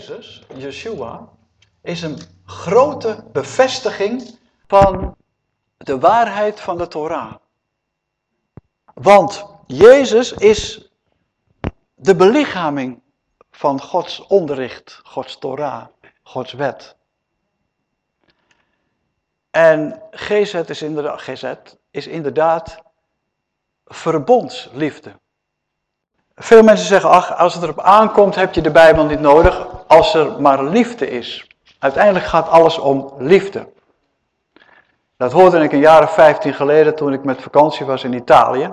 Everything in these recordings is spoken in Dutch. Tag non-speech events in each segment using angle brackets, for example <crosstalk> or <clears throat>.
Jezus, Yeshua, is een grote bevestiging van de waarheid van de Torah. Want Jezus is de belichaming van Gods onderricht, Gods Torah, Gods wet. En GZ is inderdaad, GZ is inderdaad verbondsliefde. Veel mensen zeggen, ach, als het erop aankomt heb je de Bijbel niet nodig, als er maar liefde is. Uiteindelijk gaat alles om liefde. Dat hoorde ik een jaar of vijftien geleden toen ik met vakantie was in Italië.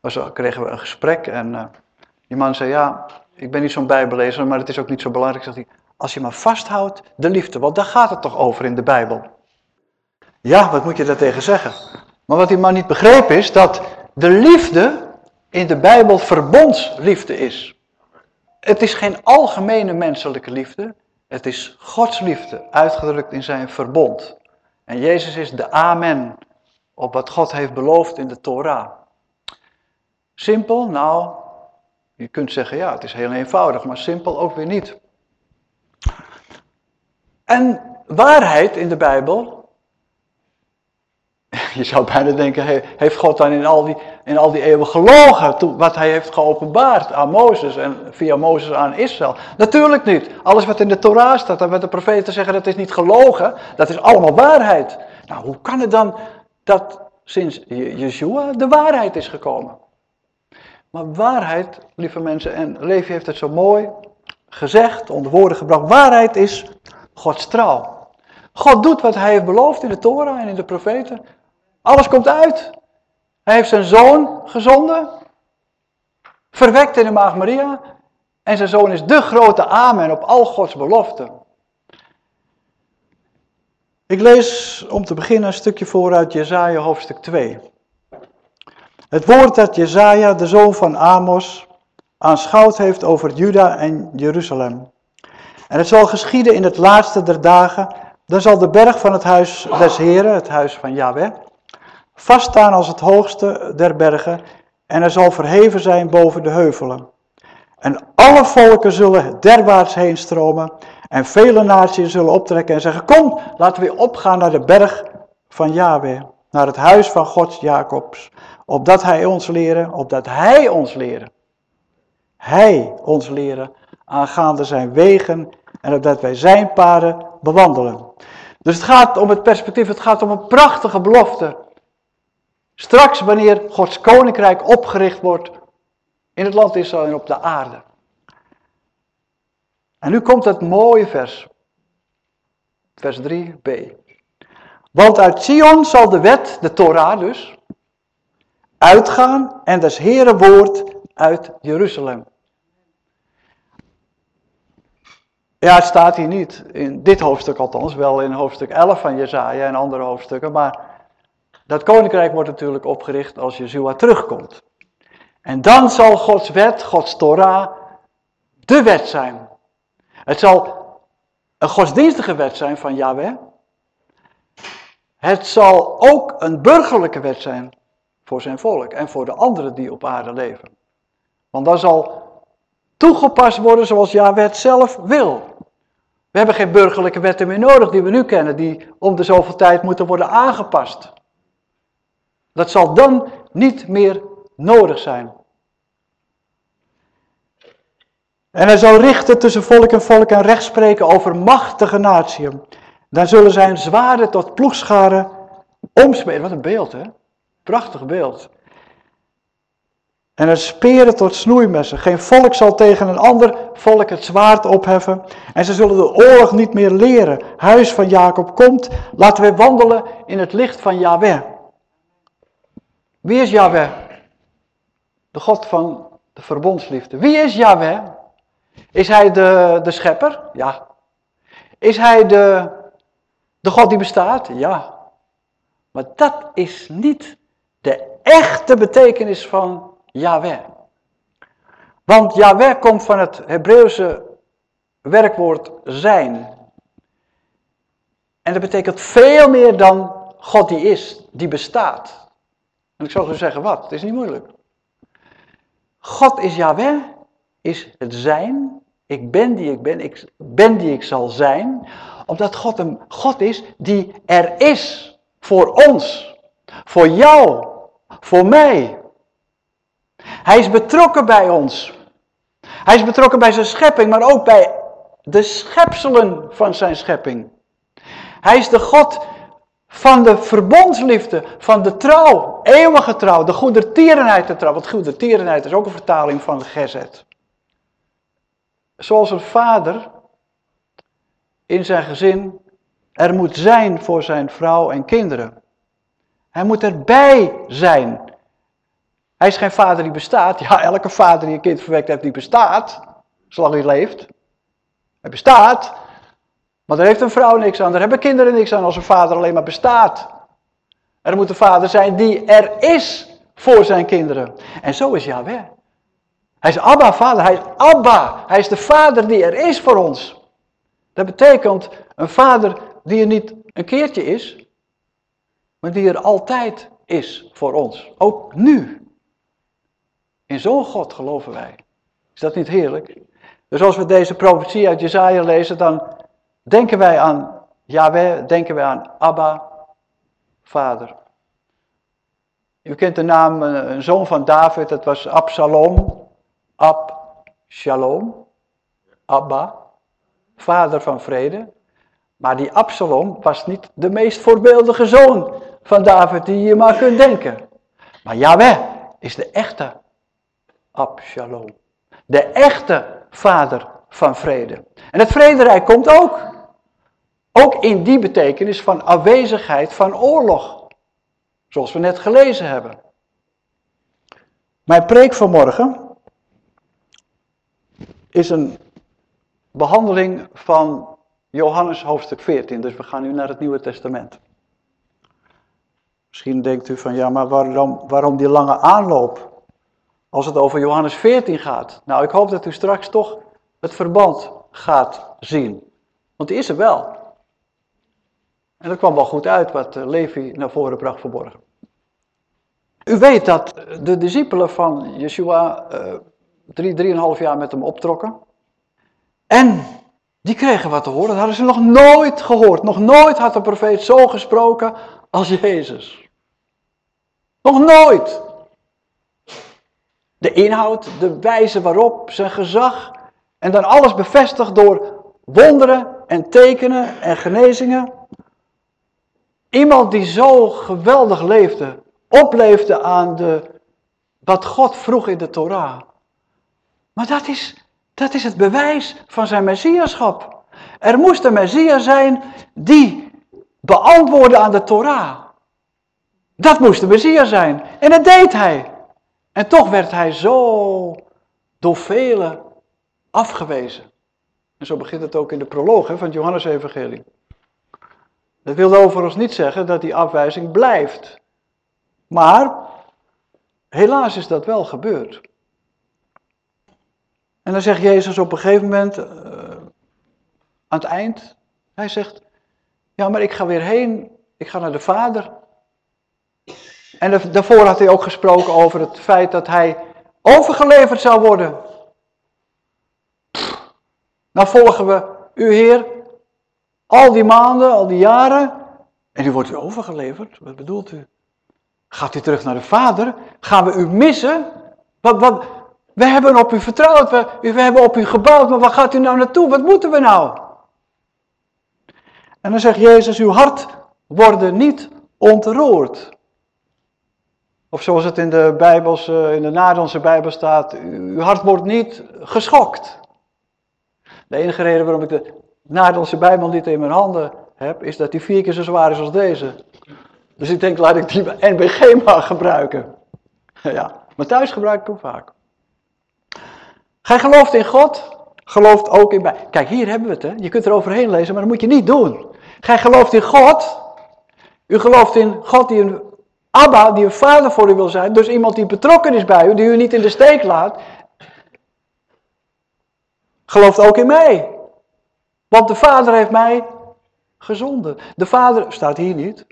Was, kregen we een gesprek en uh, die man zei, ja, ik ben niet zo'n bijbellezer, maar het is ook niet zo belangrijk. Zegt hij, als je maar vasthoudt, de liefde, want daar gaat het toch over in de Bijbel. Ja, wat moet je daartegen zeggen? Maar wat die man niet begreep is dat de liefde in de Bijbel verbondsliefde is. Het is geen algemene menselijke liefde, het is Gods liefde, uitgedrukt in zijn verbond. En Jezus is de amen op wat God heeft beloofd in de Torah. Simpel? Nou, je kunt zeggen ja, het is heel eenvoudig, maar simpel ook weer niet. En waarheid in de Bijbel <laughs> je zou bijna denken, heeft God dan in al die, in al die eeuwen gelogen, wat hij heeft geopenbaard aan Mozes en via Mozes aan Israël? Natuurlijk niet. Alles wat in de Torah staat en wat de profeten zeggen, dat is niet gelogen, dat is allemaal waarheid. Nou, hoe kan het dan dat sinds Yeshua de waarheid is gekomen? Maar waarheid, lieve mensen, en Levi heeft het zo mooi gezegd, onder woorden gebracht, waarheid is Gods trouw. God doet wat hij heeft beloofd in de Torah en in de profeten. Alles komt uit. Hij heeft zijn zoon gezonden, verwekt in de maag Maria. En zijn zoon is de grote amen op al Gods beloften. Ik lees om te beginnen een stukje voor uit Jezaja hoofdstuk 2. Het woord dat Jezaja, de zoon van Amos, aanschouwd heeft over Juda en Jeruzalem. En het zal geschieden in het laatste der dagen, dan zal de berg van het huis des Heren, het huis van Yahweh, vaststaan als het hoogste der bergen en er zal verheven zijn boven de heuvelen. En alle volken zullen derwaarts heen stromen en vele naties zullen optrekken en zeggen, kom, laten we opgaan naar de berg van Yahweh, naar het huis van God Jacobs, opdat hij ons leren, opdat hij ons leren. Hij ons leren aangaande zijn wegen en opdat wij zijn paden bewandelen. Dus het gaat om het perspectief, het gaat om een prachtige belofte Straks wanneer Gods koninkrijk opgericht wordt in het land Israël en op de aarde. En nu komt het mooie vers. Vers 3b. Want uit Sion zal de wet, de Torah dus, uitgaan en des Heere woord uit Jeruzalem. Ja, het staat hier niet, in dit hoofdstuk althans, wel in hoofdstuk 11 van Jezaja en andere hoofdstukken, maar dat koninkrijk wordt natuurlijk opgericht als Yeshua terugkomt. En dan zal Gods wet, Gods Torah, de wet zijn. Het zal een godsdienstige wet zijn van Yahweh. Het zal ook een burgerlijke wet zijn voor zijn volk en voor de anderen die op aarde leven. Want dan zal toegepast worden zoals Yahweh zelf wil. We hebben geen burgerlijke wetten meer nodig die we nu kennen, die om de zoveel tijd moeten worden aangepast. Dat zal dan niet meer nodig zijn. En hij zal richten tussen volk en volk en recht spreken over machtige natieën. Dan zullen zijn zwaarden tot ploegscharen omsmeden. Wat een beeld, hè? Prachtig beeld. En het speren tot snoeimessen. Geen volk zal tegen een ander volk het zwaard opheffen. En ze zullen de oorlog niet meer leren. Huis van Jacob komt. Laten wij wandelen in het licht van Yahweh. Wie is Yahweh? De God van de verbondsliefde. Wie is Yahweh? Is hij de, de schepper? Ja. Is hij de, de God die bestaat? Ja. Maar dat is niet de echte betekenis van Yahweh. Want Yahweh komt van het Hebreeuwse werkwoord zijn. En dat betekent veel meer dan God die is, die bestaat. En ik zal zo zeggen wat, het is niet moeilijk. God is Yahweh, is het zijn, Ik ben die ik ben, ik ben die ik zal zijn. Omdat God een God is die er is voor ons. Voor jou. Voor mij. Hij is betrokken bij ons. Hij is betrokken bij zijn schepping, maar ook bij de schepselen van zijn schepping. Hij is de God van de verbondsliefde, van de trouw, eeuwige trouw, de goedertierenheid te trouw. Want goedertierenheid is ook een vertaling van gezet. Zoals een vader in zijn gezin er moet zijn voor zijn vrouw en kinderen. Hij moet erbij zijn. Hij is geen vader die bestaat. Ja, elke vader die een kind verwekt heeft, die bestaat. Zolang hij leeft. Hij bestaat. Maar daar heeft een vrouw niks aan. Daar hebben kinderen niks aan als een vader alleen maar bestaat. Er moet een vader zijn die er is voor zijn kinderen. En zo is Yahweh. Hij is Abba, vader. Hij is Abba. Hij is de vader die er is voor ons. Dat betekent een vader die er niet een keertje is, maar die er altijd is voor ons. Ook nu. In zo'n God geloven wij. Is dat niet heerlijk? Dus als we deze profetie uit Jezaja lezen, dan denken wij aan Yahweh, denken wij aan Abba, vader. U kent de naam, eh, een zoon van David, dat was Absalom. Absalom. Abba, vader van vrede. Maar die Absalom was niet de meest voorbeeldige zoon van David die je maar kunt denken. Maar Yahweh is de echte Absalom. De echte vader van vrede. En het vrederijk komt ook. Ook in die betekenis van afwezigheid van oorlog. Zoals we net gelezen hebben. Mijn preek vanmorgen is een behandeling van Johannes hoofdstuk 14. Dus we gaan nu naar het Nieuwe Testament. Misschien denkt u van ja, maar waarom, waarom die lange aanloop? Als het over Johannes 14 gaat. Nou, ik hoop dat u straks toch het verband gaat zien. Want die is er wel. En dat kwam wel goed uit wat eh, Levi naar voren bracht verborgen. U weet dat de discipelen van Yeshua uh, drie, drieënhalf jaar met hem optrokken. En die kregen wat te horen. Dat hadden ze nog nooit gehoord. Nog nooit had de profeet zo gesproken als Jezus. Nog nooit. De inhoud, de wijze waarop, zijn gezag. En dan alles bevestigd door wonderen en tekenen en genezingen. Iemand die zo geweldig leefde, opleefde aan de, wat God vroeg in de Torah. Maar dat is dat is het bewijs van zijn messiaschap. Er moest een messias zijn die beantwoordde aan de Torah. Dat moest de messias zijn. En dat deed hij. En toch werd hij zo door velen afgewezen. En zo begint het ook in de proloog hè, van het Johannes-evangelie. Dat wil overigens niet zeggen dat die afwijzing blijft. Maar helaas is dat wel gebeurd. En dan zegt Jezus op een gegeven moment, uh, aan het eind, hij zegt, ja maar ik ga weer heen, ik ga naar de Vader. En daarvoor had hij ook gesproken over het feit dat hij overgeleverd zou worden. nou volgen we u Heer, al die maanden, al die jaren, en u wordt u overgeleverd. Wat bedoelt u? Gaat u terug naar de Vader? Gaan we u missen? Wat, wat, we hebben op u vertrouwd, we, we hebben op u gebouwd, maar waar gaat u nou naartoe? Wat moeten we nou? En dan zegt Jezus, uw hart wordt niet ontroerd. Of zoals het in de, Bijbels, in de Nederlandse Bijbel staat, uw hart wordt niet geschokt. De enige reden waarom ik de Nederlandse Bijbel niet in mijn handen heb, is dat die vier keer zo zwaar is als deze. Dus ik denk, laat ik die NBG maar gebruiken. <laughs> Ja, maar thuis gebruik ik hem vaak. Gij gelooft in God, gelooft ook in mij. Kijk, hier hebben we het, hè. Je kunt er overheen lezen, maar dat moet je niet doen. Gij gelooft in God. U gelooft in God die een Abba, die een vader voor u wil zijn. Dus iemand die betrokken is bij u, die u niet in de steek laat. Gelooft ook in mij. Want de vader heeft mij gezonden. De vader, staat hier niet,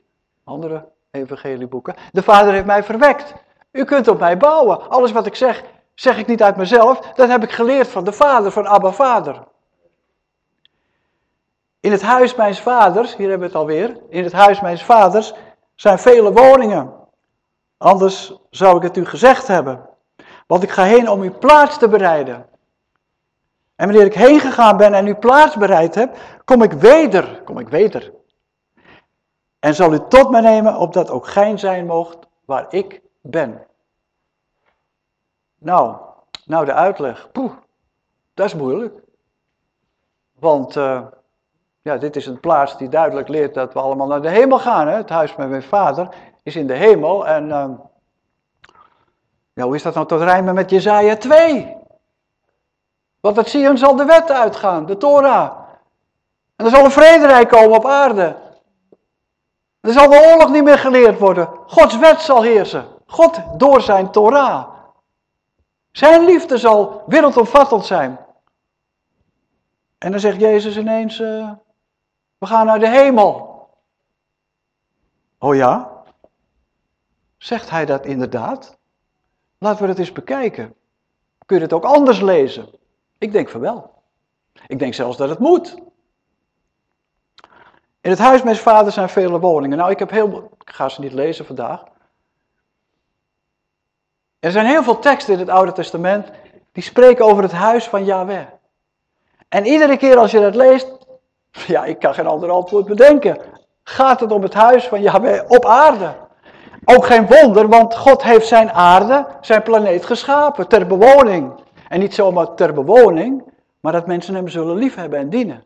andere evangelieboeken. De vader heeft mij verwekt. U kunt op mij bouwen. Alles wat ik zeg, zeg ik niet uit mezelf, dat heb ik geleerd van de vader, van Abba Vader. In het huis mijns vaders, hier hebben we het alweer, in het huis mijns vaders zijn vele woningen. Anders zou ik het u gezegd hebben. Want ik ga heen om uw plaats te bereiden. En wanneer ik heen gegaan ben en uw plaats bereid heb, kom ik weder, kom ik weder. En zal u tot me nemen, opdat ook gij zijn moogt waar ik ben. Nou, nou de uitleg. Poeh, dat is moeilijk. Want uh, ja, dit is een plaats die duidelijk leert dat we allemaal naar de hemel gaan. Hè? Het huis met mijn vader is in de hemel. En uh, ja, hoe is dat nou tot rijmen met Jezaja 2? Want het Sion zal de wet uitgaan, de Torah. En er zal een vrederijk komen op aarde. Er zal de oorlog niet meer geleerd worden. Gods wet zal heersen. God door zijn Torah. Zijn liefde zal wereldomvattend zijn. En dan zegt Jezus ineens, uh, we gaan naar de hemel. Oh ja? Zegt hij dat inderdaad? Laten we dat eens bekijken. Kun je het ook anders lezen? Ik denk van wel. Ik denk zelfs dat het moet. In het huis mijn vader zijn vele woningen. Nou, ik heb heel, ik ga ze niet lezen vandaag. Er zijn heel veel teksten in het Oude Testament die spreken over het huis van Yahweh. En iedere keer als je dat leest, <laughs> ja, ik kan geen ander antwoord bedenken. Gaat het om het huis van Yahweh op aarde? Ook geen wonder, want God heeft zijn aarde, zijn planeet geschapen ter bewoning. En niet zomaar ter bewoning, maar dat mensen hem zullen liefhebben en dienen.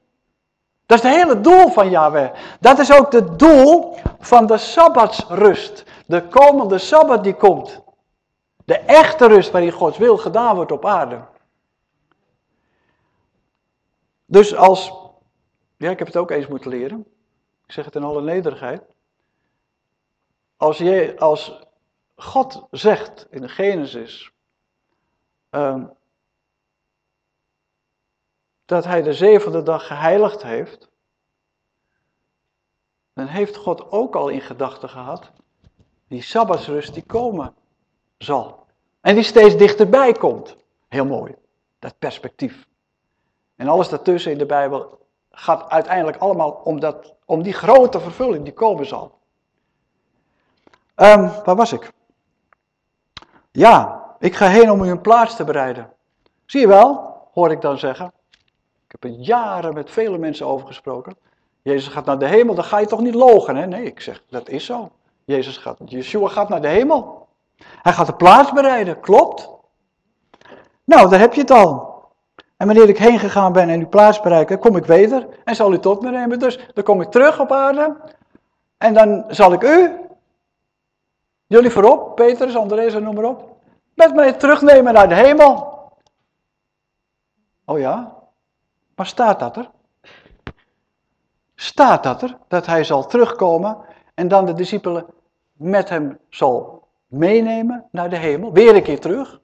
Dat is het hele doel van Yahweh. Dat is ook het doel van de Sabbatsrust. De komende Sabbat die komt. De echte rust waarin Gods wil gedaan wordt op aarde. Dus als, ja ik heb het ook eens moeten leren. Ik zeg het in alle nederigheid. Als, je, als God zegt in de Genesis um, dat hij de zevende dag geheiligd heeft, dan heeft God ook al in gedachten gehad die sabbatsrust die komen zal. En die steeds dichterbij komt. Heel mooi, dat perspectief. En alles daartussen in de Bijbel gaat uiteindelijk allemaal om, dat, om die grote vervulling die komen zal. Um, waar was ik? Ja, ik ga heen om u een plaats te bereiden. Zie je wel, hoor ik dan zeggen. Ik heb er jaren met vele mensen over gesproken. Jezus gaat naar de hemel, dan ga je toch niet logen, hè? Nee, ik zeg, dat is zo. Jezus gaat, Yeshua gaat naar de hemel. Hij gaat de plaats bereiden, klopt. Nou, daar heb je het al. En wanneer ik heen gegaan ben en uw plaats bereiken, kom ik weder en zal u tot me nemen. Dus dan kom ik terug op aarde en dan zal ik u, jullie voorop, Petrus, Andreas noem maar op, met mij terugnemen naar de hemel. Oh ja, maar staat dat er? Staat dat er, dat hij zal terugkomen en dan de discipelen met hem zal meenemen naar de hemel, weer een keer terug?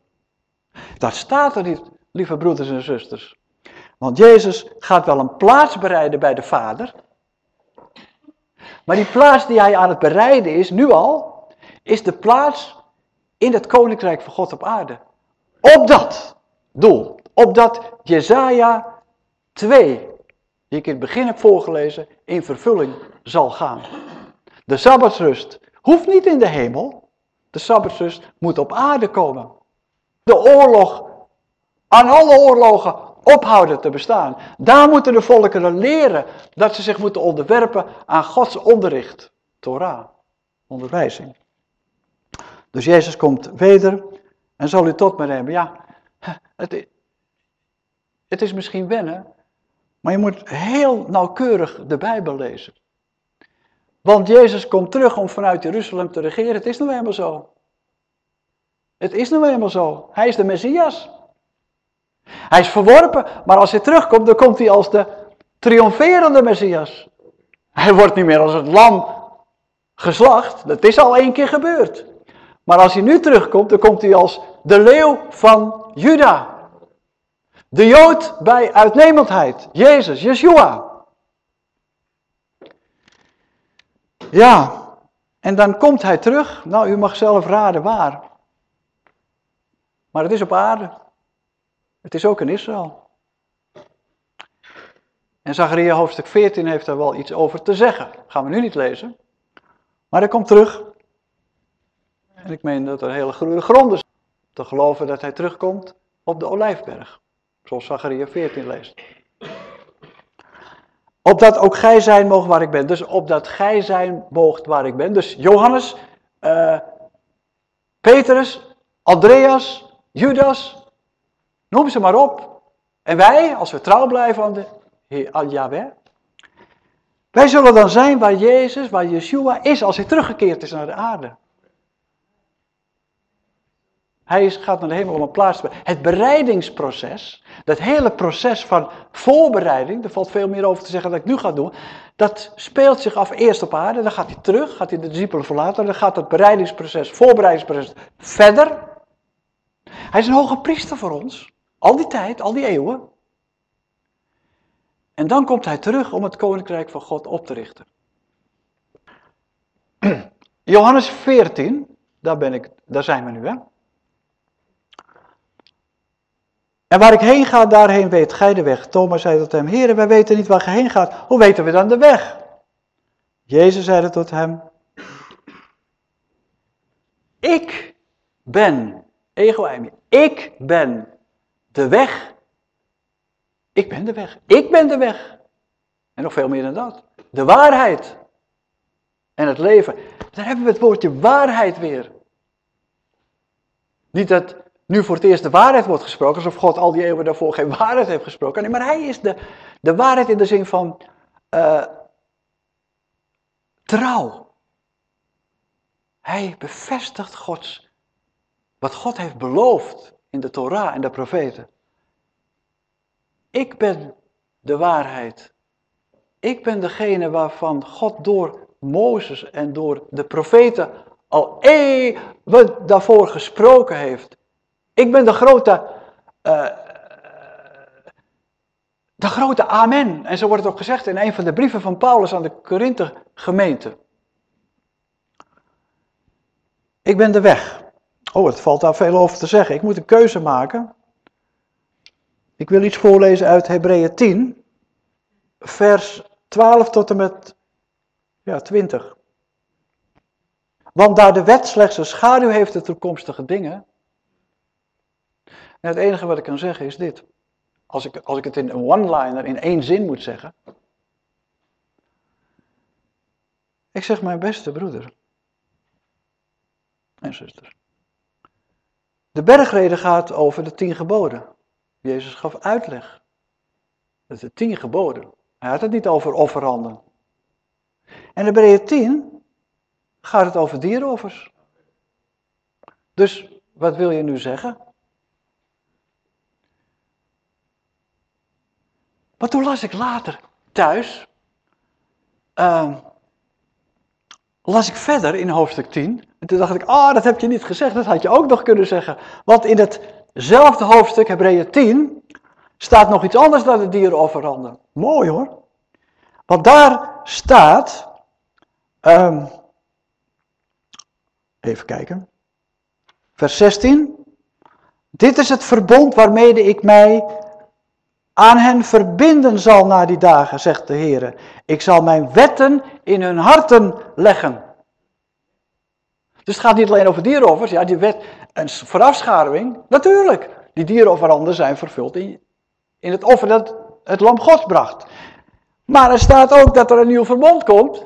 Dat staat er niet, lieve broeders en zusters. Want Jezus gaat wel een plaats bereiden bij de Vader. Maar die plaats die hij aan het bereiden is, nu al, is de plaats in het koninkrijk van God op aarde. Op dat doel, op dat Jezaja 2, die ik in het begin heb voorgelezen, in vervulling zal gaan. De Sabbatsrust hoeft niet in de hemel. De Sabbatsrust moet op aarde komen. De oorlog aan alle oorlogen ophouden te bestaan. Daar moeten de volkeren leren dat ze zich moeten onderwerpen aan Gods onderricht. Torah, onderwijzing. Dus Jezus komt weder en zal u tot me nemen. Ja, het, het is misschien wennen, maar je moet heel nauwkeurig de Bijbel lezen. Want Jezus komt terug om vanuit Jeruzalem te regeren. Het is nou eenmaal zo. Het is nou eenmaal zo. Hij is de Messias. Hij is verworpen, maar als hij terugkomt, dan komt hij als de triomferende Messias. Hij wordt niet meer als het lam geslacht. Dat is al één keer gebeurd. Maar als hij nu terugkomt, dan komt hij als de leeuw van Juda. De Jood bij uitnemendheid. Jezus, Yeshua. Ja, en dan komt hij terug. Nou, u mag zelf raden waar. Maar het is op aarde. Het is ook in Israël. En Zacharia hoofdstuk 14 heeft daar wel iets over te zeggen. gaan we nu niet lezen. Maar hij komt terug. En ik meen dat er hele groene gronden zijn te geloven dat hij terugkomt op de Olijfberg. Zoals Zacharia 14 leest. Opdat ook gij zijn mogen waar ik ben. Dus opdat gij zijn moogt waar ik ben. Dus Johannes, uh, Petrus, Andreas, Judas, noem ze maar op. En wij, als we trouw blijven aan, de, aan Yahweh, wij zullen dan zijn waar Jezus, waar Yeshua is als hij teruggekeerd is naar de aarde. Hij gaat naar de hemel om een plaats te Het bereidingsproces, dat hele proces van voorbereiding, er valt veel meer over te zeggen dat ik nu ga doen, dat speelt zich af eerst op aarde, dan gaat hij terug, gaat hij de discipelen verlaten, dan gaat het bereidingsproces, voorbereidingsproces verder. Hij is een hoge priester voor ons, al die tijd, al die eeuwen. En dan komt hij terug om het koninkrijk van God op te richten. <clears throat> Johannes 14, daar, ben ik, daar zijn we nu hè. En waar ik heen ga, daarheen weet gij de weg. Thomas zei tot hem, heren, wij weten niet waar gij heen gaat. Hoe weten we dan de weg? Jezus zeide tot hem, ik ben, ego ik ben de weg. Ik ben de weg. Ik ben de weg. En nog veel meer dan dat. De waarheid. En het leven. Daar hebben we het woordje waarheid weer. Niet dat nu voor het eerst de waarheid wordt gesproken, alsof God al die eeuwen daarvoor geen waarheid heeft gesproken. Nee, maar hij is de, de waarheid in de zin van uh, trouw. Hij bevestigt Gods, wat God heeft beloofd in de Torah en de profeten. Ik ben de waarheid. Ik ben degene waarvan God door Mozes en door de profeten al eeuwen daarvoor gesproken heeft. Ik ben de grote, uh, de grote amen. En zo wordt het ook gezegd in een van de brieven van Paulus aan de Korinthe gemeente. Ik ben de weg. Oh, het valt daar veel over te zeggen. Ik moet een keuze maken. Ik wil iets voorlezen uit Hebreeën 10, vers 12 tot en met ja, 20. Want daar de wet slechts een schaduw heeft de toekomstige dingen, en het enige wat ik kan zeggen is dit. Als ik, als ik het in een one-liner, in één zin moet zeggen. Ik zeg mijn beste broeder en zuster. De bergreden gaat over de tien geboden. Jezus gaf uitleg. Dat de tien geboden. Hij had het niet over offeranden. En de Hebreeën 10 gaat het over dierenoffers. Dus wat wil je nu zeggen? Maar toen las ik later thuis, uh, las ik verder in hoofdstuk 10. En toen dacht ik, ah, dat heb je niet gezegd, dat had je ook nog kunnen zeggen. Want in hetzelfde hoofdstuk, Hebreeën 10, staat nog iets anders dan de dierenofferanden. Mooi hoor. Want daar staat, um, even kijken, vers 16. Dit is het verbond waarmede ik mij aan hen verbinden zal na die dagen, zegt de Heer. Ik zal mijn wetten in hun harten leggen. Dus het gaat niet alleen over dierenoffers. Ja, die wet, een voorafschaduwing, natuurlijk. Die dierenofferanden zijn vervuld in, in het offer dat het lam Gods bracht. Maar er staat ook dat er een nieuw verbond komt.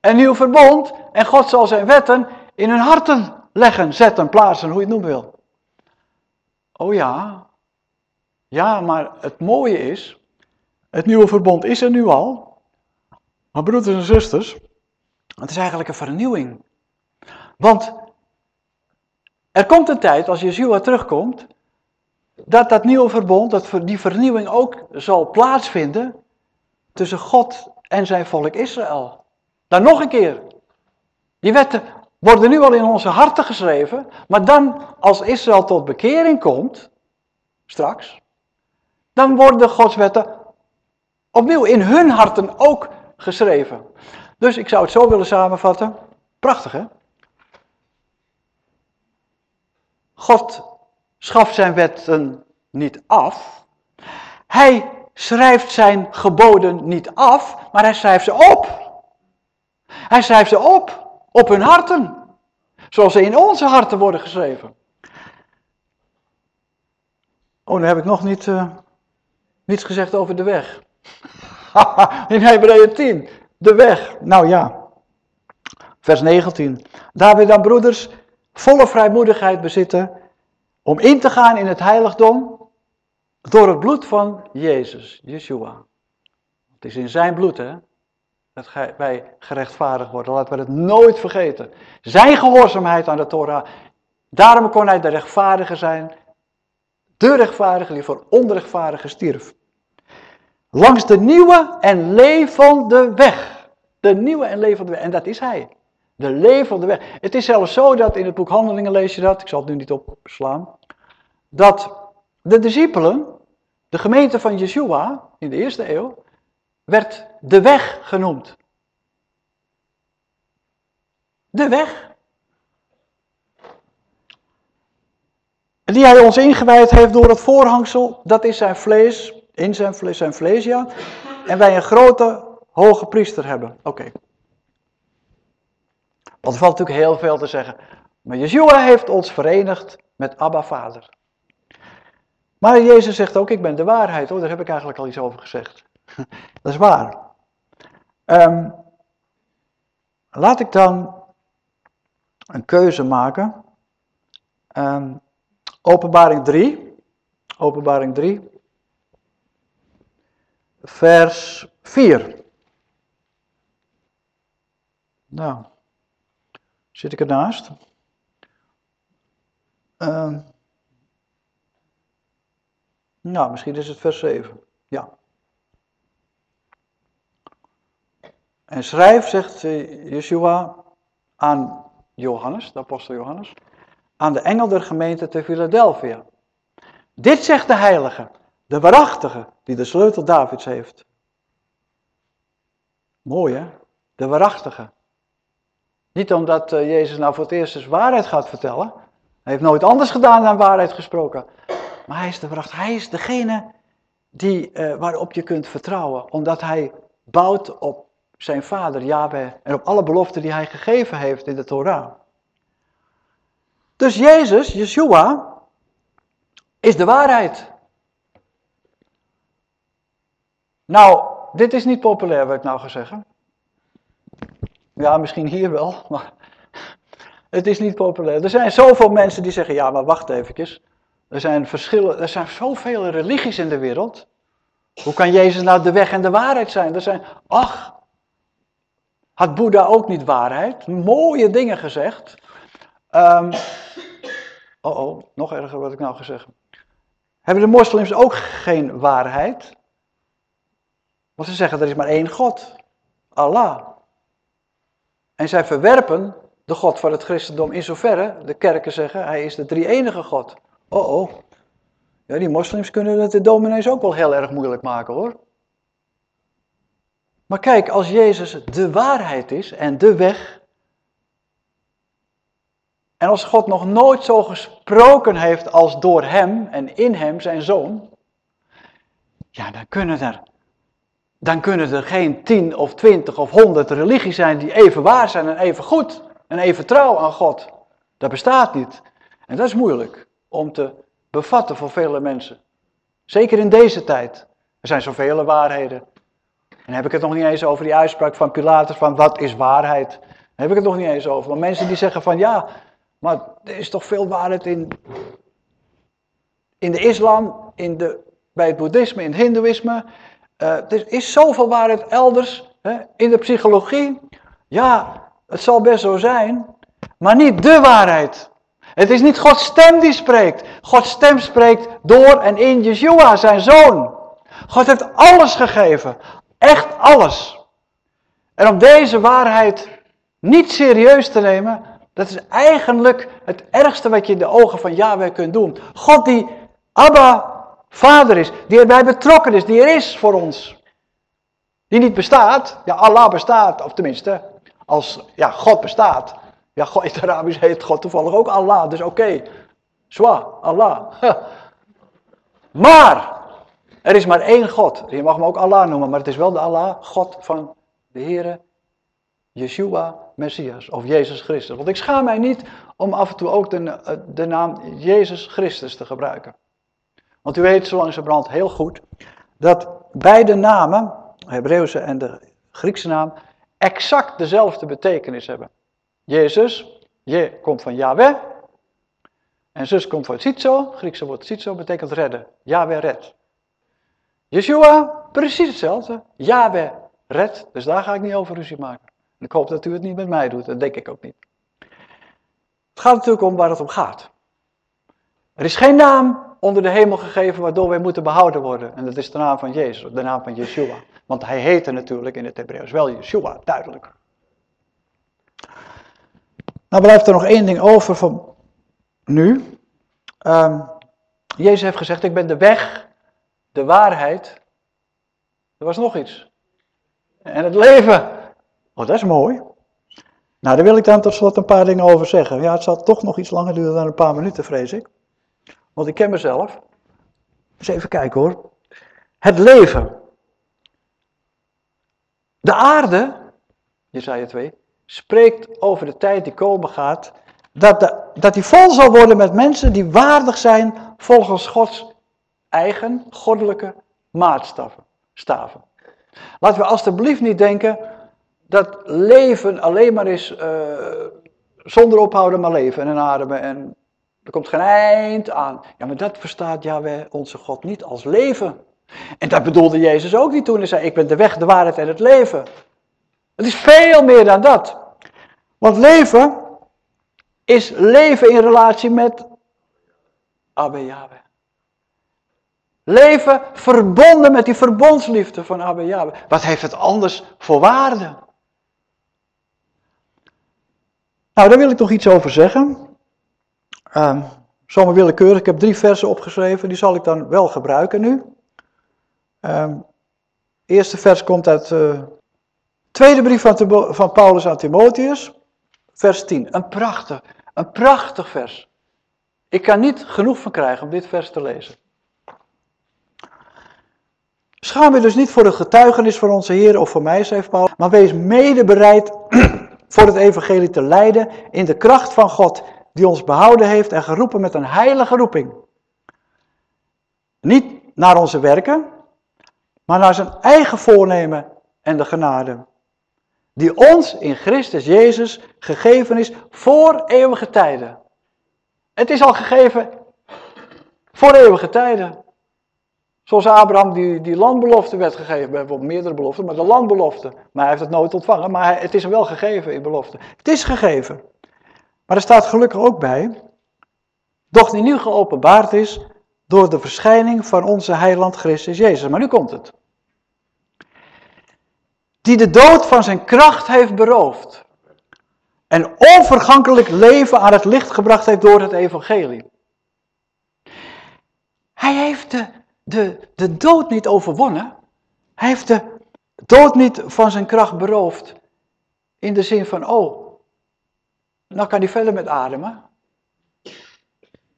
Een nieuw verbond. En God zal zijn wetten in hun harten leggen, zetten, plaatsen, hoe je het noemen wil. Oh ja, ja, maar het mooie is, het nieuwe verbond is er nu al. Maar broeders en zusters, het is eigenlijk een vernieuwing. Want er komt een tijd, als Yeshua terugkomt, dat dat nieuwe verbond, dat die vernieuwing ook zal plaatsvinden tussen God en zijn volk Israël. Dan nog een keer. Die wetten worden nu al in onze harten geschreven, maar dan als Israël tot bekering komt, straks, dan worden Gods wetten opnieuw in hun harten ook geschreven. Dus ik zou het zo willen samenvatten. Prachtig hè? God schaft zijn wetten niet af. Hij schrijft zijn geboden niet af, maar hij schrijft ze op. Hij schrijft ze op, op hun harten. Zoals ze in onze harten worden geschreven. Oh, nu heb ik nog niet, uh, niets gezegd over de weg. <laughs> in Hebreeën 10, de weg. Nou ja, vers 19. Daar we dan broeders volle vrijmoedigheid bezitten om in te gaan in het heiligdom door het bloed van Jezus, Yeshua. Het is in zijn bloed, hè, dat wij gerechtvaardigd worden. Laten we het nooit vergeten. Zijn gehoorzaamheid aan de Torah. Daarom kon hij de rechtvaardige zijn. De rechtvaardige die voor onrechtvaardige stierf. Langs de nieuwe en levende weg. De nieuwe en levende weg. En dat is hij. De levende weg. Het is zelfs zo dat in het boek Handelingen lees je dat. Ik zal het nu niet opslaan. Dat de discipelen, de gemeente van Yeshua in de eerste eeuw, werd de weg genoemd. De weg. Die hij ons ingewijd heeft door het voorhangsel, dat is zijn vlees, in zijn zijn vlees ja. En wij een grote hoge priester hebben. Oké. Want er valt natuurlijk heel veel te zeggen. Maar Yeshua heeft ons verenigd met Abba Vader. Maar Jezus zegt ook, ik ben de waarheid. Oh, daar heb ik eigenlijk al iets over gezegd. <laughs> Dat is waar. Um, laat ik dan een keuze maken. Um, openbaring 3. Openbaring 3. Vers 4. Nou, zit ik ernaast? Um, nou, misschien is het vers 7. Ja. En schrijf, zegt Yeshua aan Johannes, de apostel Johannes, aan de engel der gemeente te Philadelphia. Dit zegt de heilige, de waarachtige, die de sleutel Davids heeft. Mooi hè, de waarachtige. Niet omdat eh, Jezus nou voor het eerst eens waarheid gaat vertellen. Hij heeft nooit anders gedaan dan waarheid gesproken. Maar hij is de waarachtige. Hij is degene die, uh, waarop je kunt vertrouwen. Omdat hij bouwt op zijn vader Yahweh en op alle beloften die hij gegeven heeft in de Torah. Dus Jezus, Yeshua, is de waarheid. Nou, dit is niet populair wat ik nou ga zeggen. Ja, misschien hier wel, maar <laughs> het is niet populair. Er zijn zoveel mensen die zeggen, ja, maar wacht even. Er zijn verschillen, er zijn zoveel religies in de wereld. Hoe kan Jezus nou de weg en de waarheid zijn? Er zijn, ach, had Boeddha ook niet waarheid? Mooie dingen gezegd. Um, oh oh, nog erger wat ik nou gezegd heb. Hebben de moslims ook geen waarheid? Want ze zeggen er is maar één God, Allah. En zij verwerpen de God van het christendom in zoverre, de kerken zeggen, hij is de drie enige God. Oh oh. Ja, die moslims kunnen het de dominees ook wel heel erg moeilijk maken hoor. Maar kijk, als Jezus de waarheid is en de weg. En als God nog nooit zo gesproken heeft als door hem en in hem, zijn zoon. Ja, dan kunnen er, dan kunnen er geen tien of twintig of honderd religies zijn die even waar zijn en even goed en even trouw aan God. Dat bestaat niet. En dat is moeilijk om te bevatten voor vele mensen. Zeker in deze tijd. Er zijn zoveel waarheden. En heb ik het nog niet eens over die uitspraak van Pilatus van wat is waarheid. Daar heb ik het nog niet eens over. Maar mensen die zeggen van ja, maar er is toch veel waarheid in, in de islam, in de, bij het boeddhisme, in het hindoeïsme. Uh, er is zoveel waarheid elders, hè, in de psychologie. Ja, het zal best zo zijn, maar niet de waarheid. Het is niet Gods stem die spreekt. Gods stem spreekt door en in Yeshua, zijn zoon. God heeft alles gegeven. Echt alles. En om deze waarheid niet serieus te nemen, dat is eigenlijk het ergste wat je in de ogen van Yahweh kunt doen. God die Abba, vader is, die erbij betrokken is, die er is voor ons. Die niet bestaat, ja Allah bestaat, of tenminste, als ja, God bestaat. Ja, God, in het Arabisch heet God toevallig ook Allah, dus oké. Zwa, Allah. Maar, er is maar één God. Je mag hem ook Allah noemen, maar het is wel de Allah, God van de Heere, Yeshua, Messias, of Jezus Christus. Want ik schaam mij niet om af en toe ook de, de naam Jezus Christus te gebruiken. Want u weet zo langzamerhand heel goed dat beide namen, de Hebreeuwse en de Griekse naam, exact dezelfde betekenis hebben. Jezus, je komt van Yahweh, en zus komt van Sitso, Griekse woord Sitso betekent redden. Yahweh red. Yeshua, precies hetzelfde. Yahweh red. Dus daar ga ik niet over ruzie maken. En ik hoop dat u het niet met mij doet, dat denk ik ook niet. Het gaat natuurlijk om waar het om gaat. Er is geen naam onder de hemel gegeven waardoor wij moeten behouden worden. En dat is de naam van Jezus, de naam van Yeshua. Want hij heette natuurlijk in het Hebreeuws wel Yeshua, duidelijk. Nou blijft er nog één ding over van nu. Um, Jezus heeft gezegd, ik ben de weg, de waarheid. Er was nog iets. En het leven. Oh, dat is mooi. Nou, daar wil ik dan tot slot een paar dingen over zeggen. Ja, het zal toch nog iets langer duren dan een paar minuten, vrees ik. Want ik ken mezelf. Eens even kijken hoor. Het leven. De aarde, Jezaja 2, spreekt over de tijd die komen gaat. Dat, dat die vol zal worden met mensen die waardig zijn volgens Gods eigen goddelijke maatstaven. Staven. Laten we alstublieft niet denken dat leven alleen maar is uh, zonder ophouden maar leven en ademen en er komt geen eind aan. Ja, maar dat verstaat Yahweh, onze God, niet als leven. En dat bedoelde Jezus ook niet toen hij zei, ik ben de weg, de waarheid en het leven. Het is veel meer dan dat. Want leven is leven in relatie met Abba Yahweh. Leven verbonden met die verbondsliefde van Abba Yahweh. Wat heeft het anders voor waarde? Nou, daar wil ik nog iets over zeggen. Um, zomaar willekeurig, ik heb drie versen opgeschreven, die zal ik dan wel gebruiken nu. Um, eerste vers komt uit de uh, tweede brief van, van Paulus aan Timotheus, vers 10. Een prachtig, een prachtig vers. Ik kan niet genoeg van krijgen om dit vers te lezen. Schaam je dus niet voor de getuigenis van onze Heer of voor mij, zegt Paulus, maar wees mede bereid <clears throat> voor het evangelie te lijden in de kracht van God die ons behouden heeft en geroepen met een heilige roeping. Niet naar onze werken, maar naar zijn eigen voornemen en de genade. Die ons in Christus Jezus gegeven is voor eeuwige tijden. Het is al gegeven voor eeuwige tijden. Zoals Abraham die, die landbelofte werd gegeven, bijvoorbeeld meerdere beloften, maar de landbelofte. Maar hij heeft het nooit ontvangen, maar het is wel gegeven in belofte. Het is gegeven. Maar er staat gelukkig ook bij, doch die nu geopenbaard is door de verschijning van onze heiland Christus Jezus. Maar nu komt het. Die de dood van zijn kracht heeft beroofd. En onvergankelijk leven aan het licht gebracht heeft door het evangelie. Hij heeft de, de, de dood niet overwonnen. Hij heeft de dood niet van zijn kracht beroofd. In de zin van, oh, nou kan hij verder met ademen.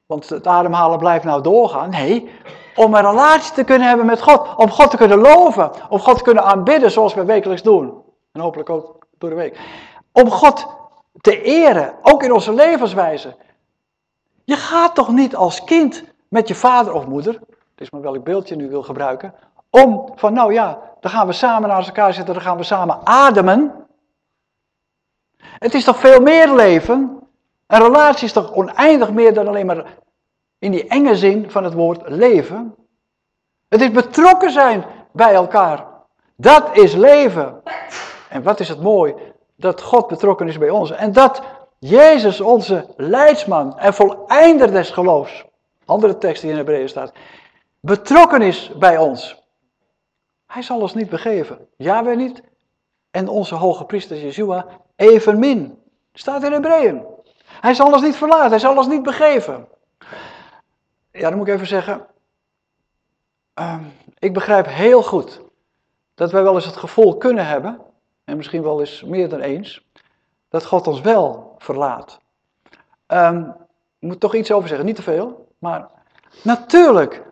Want het ademhalen blijft nou doorgaan. Nee, om een relatie te kunnen hebben met God. Om God te kunnen loven. Om God te kunnen aanbidden zoals we wekelijks doen. En hopelijk ook door de week. Om God te eren, ook in onze levenswijze. Je gaat toch niet als kind met je vader of moeder, het is maar welk beeld je nu wil gebruiken, om van nou ja, dan gaan we samen naast elkaar zitten, dan gaan we samen ademen. Het is toch veel meer leven? Een relatie is toch oneindig meer dan alleen maar in die enge zin van het woord leven? Het is betrokken zijn bij elkaar. Dat is leven. En wat is het mooi dat God betrokken is bij ons. En dat Jezus onze leidsman en voleinder des geloofs, andere tekst die in Hebreeën staat, betrokken is bij ons. Hij zal ons niet begeven. Ja, wij niet. En onze hoge priester Yeshua evenmin. Staat in Hebreeën. Hij zal ons niet verlaten, hij zal ons niet begeven. Ja, dan moet ik even zeggen. Ehm, ik begrijp heel goed dat wij wel eens het gevoel kunnen hebben, en misschien wel eens meer dan eens, dat God ons wel verlaat. Um, Ik moet toch iets over zeggen, niet te veel. Maar natuurlijk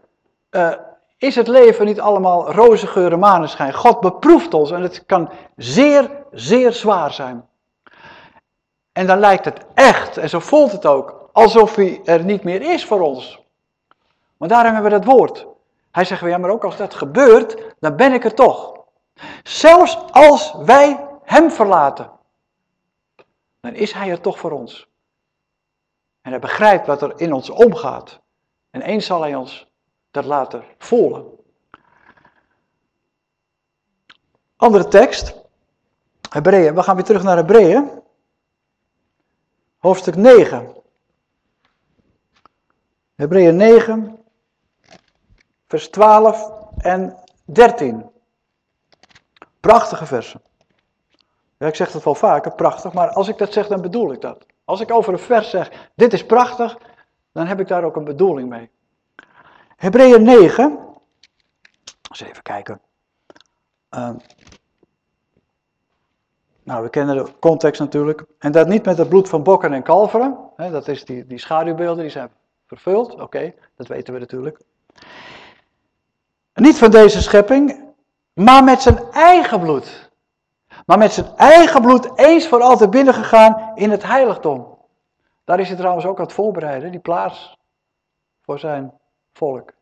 uh, is het leven niet allemaal roze geuren maneschijn. God beproeft ons en het kan zeer, zeer zwaar zijn. En dan lijkt het echt, en zo voelt het ook, alsof hij er niet meer is voor ons. Maar daarom hebben we dat woord. Hij zegt, ja, maar ook als dat gebeurt, dan ben ik er toch. Zelfs als wij hem verlaten, dan is hij er toch voor ons. En hij begrijpt wat er in ons omgaat. En eens zal hij ons dat laten voelen. Andere tekst. Hebreeën. We gaan weer terug naar Hebreeën. Hoofdstuk 9. Hebreeën 9. Vers 12 en 13. Prachtige versen. Ja, ik zeg dat wel vaker, prachtig, maar als ik dat zeg, dan bedoel ik dat. Als ik over een vers zeg, dit is prachtig, dan heb ik daar ook een bedoeling mee. Hebreeën 9. Eens even kijken. Uh, nou, we kennen de context natuurlijk. En dat niet met het bloed van bokken en kalveren. Dat is die, die schaduwbeelden, die zijn vervuld. Oké, dat weten we natuurlijk. Niet van deze schepping, maar met zijn eigen bloed. Maar met zijn eigen bloed eens voor altijd binnengegaan in het heiligdom. Daar is hij trouwens ook aan het voorbereiden, die plaats voor zijn volk.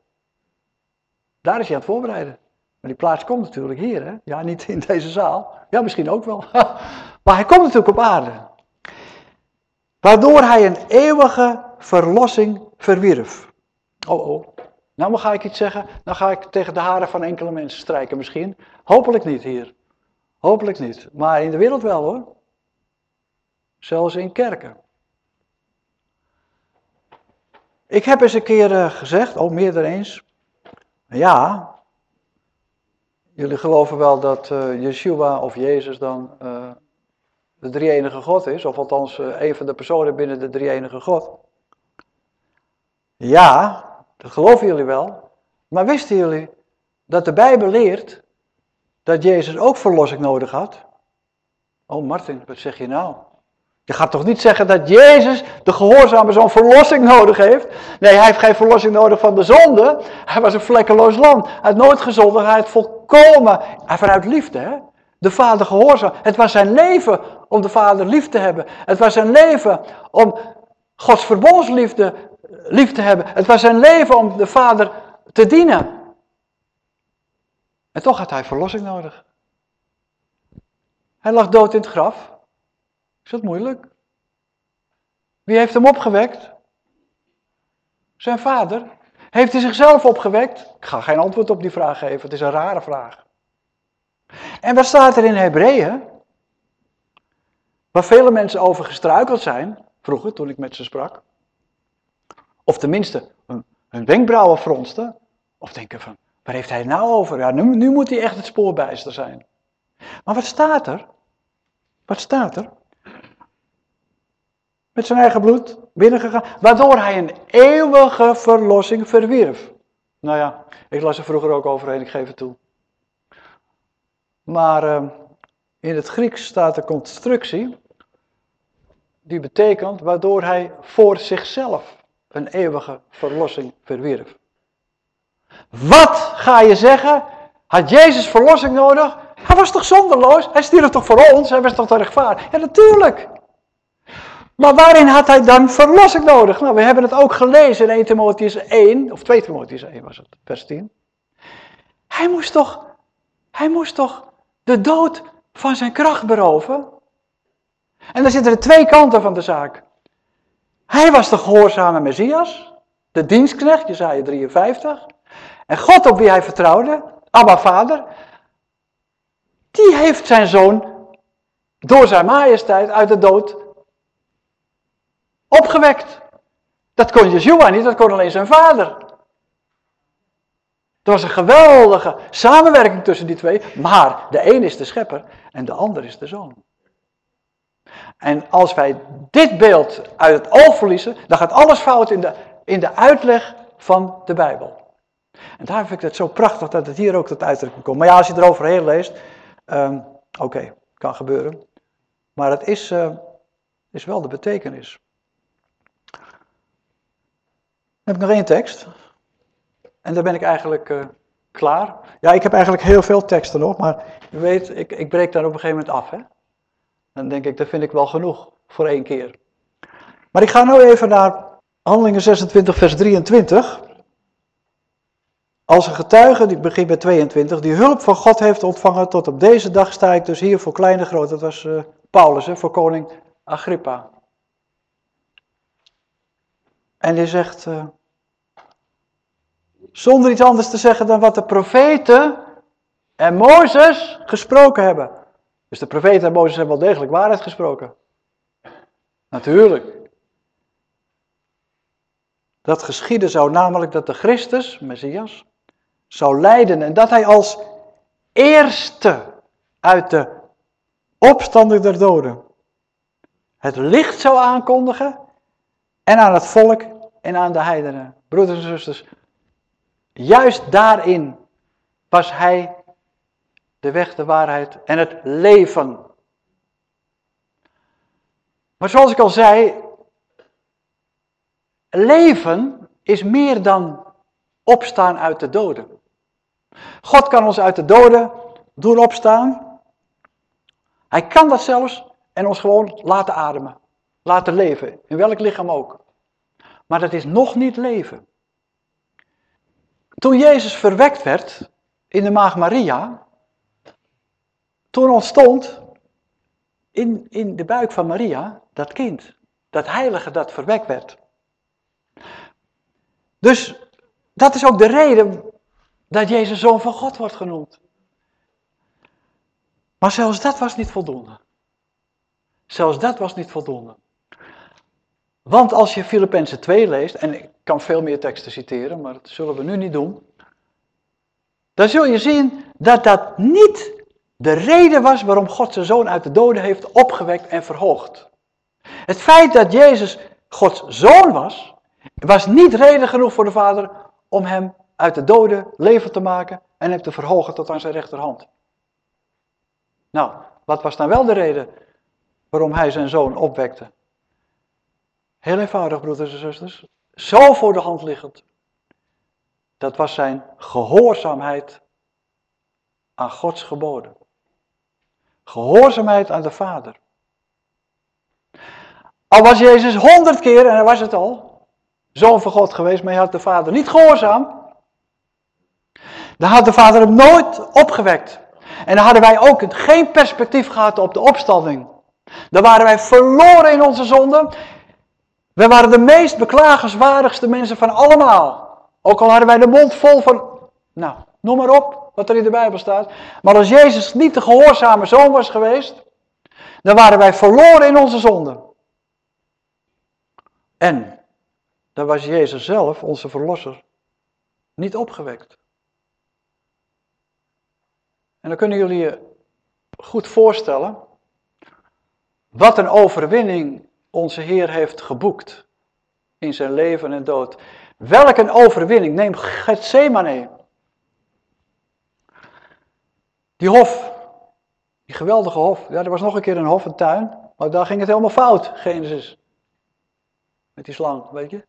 Daar is hij aan het voorbereiden. Maar die plaats komt natuurlijk hier, hè? Ja, niet in deze zaal. Ja, misschien ook wel. <laughs> maar hij komt natuurlijk op aarde. Waardoor hij een eeuwige verlossing verwierf. Oh, oh. Nou, ga ik iets zeggen. Dan ga ik tegen de haren van enkele mensen strijken misschien. Hopelijk niet hier. Hopelijk niet. Maar in de wereld wel hoor. Zelfs in kerken. Ik heb eens een keer eh, gezegd, oh meer dan eens. Ja, jullie geloven wel dat uh, Yeshua of Jezus dan uh, de drie-enige God is, of althans uh, een van de personen binnen de drie-enige God. Ja, dat geloven jullie wel. Maar wisten jullie dat de Bijbel leert dat Jezus ook verlossing nodig had? Oh Martin, wat zeg je nou? Je gaat toch niet zeggen dat Jezus, de gehoorzame zo'n verlossing nodig heeft? Nee, hij heeft geen verlossing nodig van de zonde. Hij was een vlekkeloos lam. Hij had nooit gezondigd, hij had volkomen, vanuit liefde, hè? de vader gehoorzaam. Het was zijn leven om de vader lief te hebben. Het was zijn leven om Gods verbondsliefde lief te hebben. Het was zijn leven om de vader te dienen. En toch had hij verlossing nodig. Hij lag dood in het graf. Is dat moeilijk? Wie heeft hem opgewekt? Zijn vader. Heeft hij zichzelf opgewekt? Ik ga geen antwoord op die vraag geven, het is een rare vraag. En wat staat er in Hebreeën? Waar vele mensen over gestruikeld zijn, vroeger toen ik met ze sprak. Of tenminste hun, wenkbrauwen fronsten. Of denken van, waar heeft hij nou over? Ja, nu, nu moet hij echt het spoorbijster zijn. Maar wat staat er? Wat staat er? Met zijn eigen bloed binnengegaan, waardoor hij een eeuwige verlossing verwierf. Nou ja, ik las er vroeger ook overheen, ik geef het toe. Maar uh, in het Grieks staat de constructie, die betekent waardoor hij voor zichzelf een eeuwige verlossing verwierf. Wat ga je zeggen? Had Jezus verlossing nodig? Hij was toch zonderloos? Hij stierf toch voor ons? Hij was toch te rechtvaardig? Ja, natuurlijk. Maar waarin had hij dan verlossing nodig? Nou, we hebben het ook gelezen in 1 Timotheus 1, of 2 Timotheus 1 was het, vers 10. Hij moest toch, hij moest toch de dood van zijn kracht beroven? En dan zitten er twee kanten van de zaak. Hij was de gehoorzame Messias, de dienstknecht, Jezaja 53. En God op wie hij vertrouwde, Abba Vader, die heeft zijn zoon door zijn majesteit uit de dood Opgewekt. Dat kon Yeshua niet, dat kon alleen zijn vader. Er was een geweldige samenwerking tussen die twee, maar de een is de schepper en de ander is de zoon. En als wij dit beeld uit het oog verliezen, dan gaat alles fout in de, in de uitleg van de Bijbel. En daar vind ik het zo prachtig dat het hier ook tot uitdrukking komt. Maar ja, als je eroverheen leest, um, oké, kan gebeuren. Maar het is, uh, is wel de betekenis. Heb ik nog één tekst. En daar ben ik eigenlijk uh, klaar. Ja, ik heb eigenlijk heel veel teksten nog, maar u weet, ik, ik breek daar op een gegeven moment af. Hè? Dan denk ik, dat vind ik wel genoeg voor één keer. Maar ik ga nu even naar Handelingen 26, vers 23. Als een getuige, die begint bij 22, die hulp van God heeft ontvangen, tot op deze dag sta ik dus hier voor kleine groot. Dat was uh, Paulus, hè, voor koning Agrippa. En die zegt, uh, zonder iets anders te zeggen dan wat de profeten en Mozes gesproken hebben. Dus de profeten en Mozes hebben wel degelijk waarheid gesproken. Natuurlijk. Dat geschieden zou namelijk dat de Christus, Messias, zou lijden en dat hij als eerste uit de opstanding der doden het licht zou aankondigen en aan het volk en aan de heidenen. Broeders en zusters, juist daarin was hij de weg, de waarheid en het leven. Maar zoals ik al zei, leven is meer dan opstaan uit de doden. God kan ons uit de doden doen opstaan. Hij kan dat zelfs en ons gewoon laten ademen. Laten leven, in welk lichaam ook. Maar dat is nog niet leven. Toen Jezus verwekt werd in de maag Maria, toen ontstond in, in de buik van Maria dat kind, dat heilige dat verwekt werd. Dus dat is ook de reden dat Jezus zoon van God wordt genoemd. Maar zelfs dat was niet voldoende. Zelfs dat was niet voldoende. Want als je Filippenzen 2 leest, en ik kan veel meer teksten citeren, maar dat zullen we nu niet doen. Dan zul je zien dat dat niet de reden was waarom God zijn zoon uit de doden heeft opgewekt en verhoogd. Het feit dat Jezus Gods zoon was, was niet reden genoeg voor de Vader om hem uit de doden levend te maken en hem te verhogen tot aan zijn rechterhand. Nou, wat was dan wel de reden waarom hij zijn zoon opwekte? Heel eenvoudig, broeders en zusters. Zo voor de hand liggend. Dat was zijn gehoorzaamheid aan Gods geboden. Gehoorzaamheid aan de Vader. Al was Jezus honderd keer, en hij was het al, zoon van God geweest, maar hij had de Vader niet gehoorzaam. Dan had de Vader hem nooit opgewekt. En dan hadden wij ook geen perspectief gehad op de opstanding. Dan waren wij verloren in onze zonde. We waren de meest beklagenswaardigste mensen van allemaal. Ook al hadden wij de mond vol van, nou, noem maar op, wat er in de Bijbel staat. Maar als Jezus niet de gehoorzame zoon was geweest, dan waren wij verloren in onze zonde. En dan was Jezus zelf, onze verlosser, niet opgewekt. En dan kunnen jullie je goed voorstellen wat een overwinning onze Heer heeft geboekt in zijn leven en dood. Welk een overwinning. Neem Gethsemane. Die hof, die geweldige hof. Ja, er was nog een keer een hof, een tuin. Maar daar ging het helemaal fout, Genesis. Met die slang, weet je.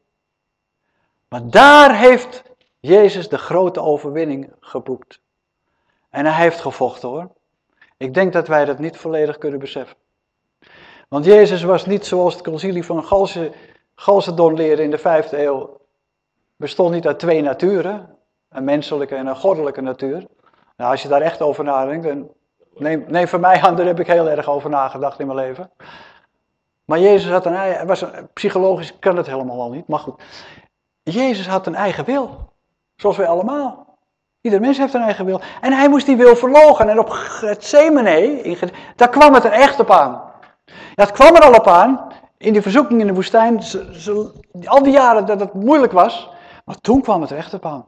Maar daar heeft Jezus de grote overwinning geboekt. En hij heeft gevochten hoor. Ik denk dat wij dat niet volledig kunnen beseffen. Want Jezus was niet zoals het concilie van Galcedon leerde in de vijfde eeuw. Bestond niet uit twee naturen. Een menselijke en een goddelijke natuur. Nou, als je daar echt over nadenkt, neem, neem van mij aan, daar heb ik heel erg over nagedacht in mijn leven. Maar Jezus had een eigen, was psychologisch kan het helemaal al niet, maar goed. Jezus had een eigen wil. Zoals wij allemaal. Ieder mens heeft een eigen wil. En hij moest die wil verlogen. En op Gethsemane, daar kwam het er echt op aan. Ja, het kwam er al op aan, in die verzoeking in de woestijn, al die jaren dat het moeilijk was. Maar toen kwam het er echt op aan.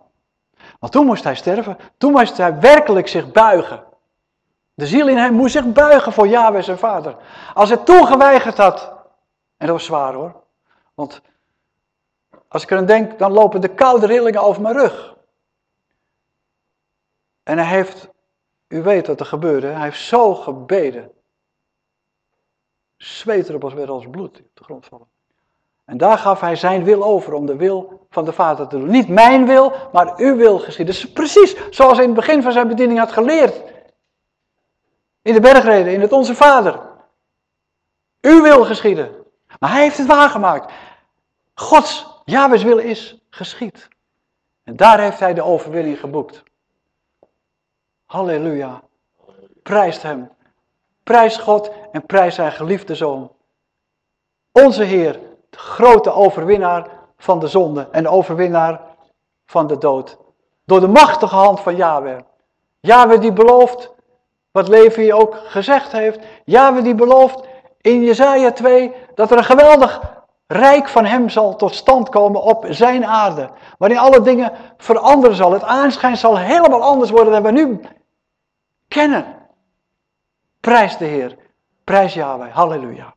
Want toen moest hij sterven. Toen moest hij werkelijk zich buigen. De ziel in hem moest zich buigen voor Yahweh zijn vader. Als hij toen geweigerd had. En dat was zwaar hoor. Want als ik er aan denk, dan lopen de koude rillingen over mijn rug. En hij heeft, u weet wat er gebeurde, hij heeft zo gebeden. Zweetdruppels werden als bloed op de grond vallen. En daar gaf hij zijn wil over om de wil van de Vader te doen. Niet mijn wil, maar uw wil geschieden. Dus precies zoals hij in het begin van zijn bediening had geleerd. In de bergreden, in het Onze Vader. Uw wil geschieden. Maar hij heeft het waargemaakt. Gods, Jahwes wil is geschied. En daar heeft hij de overwinning geboekt. Halleluja. Prijst hem. Prijs God en prijs zijn geliefde zoon. Onze Heer, de grote overwinnaar van de zonde en overwinnaar van de dood. Door de machtige hand van Yahweh. Yahweh die belooft, wat Levi ook gezegd heeft. Yahweh die belooft in Jezaja 2 dat er een geweldig rijk van hem zal tot stand komen op zijn aarde. Waarin alle dingen veranderen zal. Het aanschijn zal helemaal anders worden dan we nu kennen. Prijs de Heer. Prijs Yahweh. Halleluja.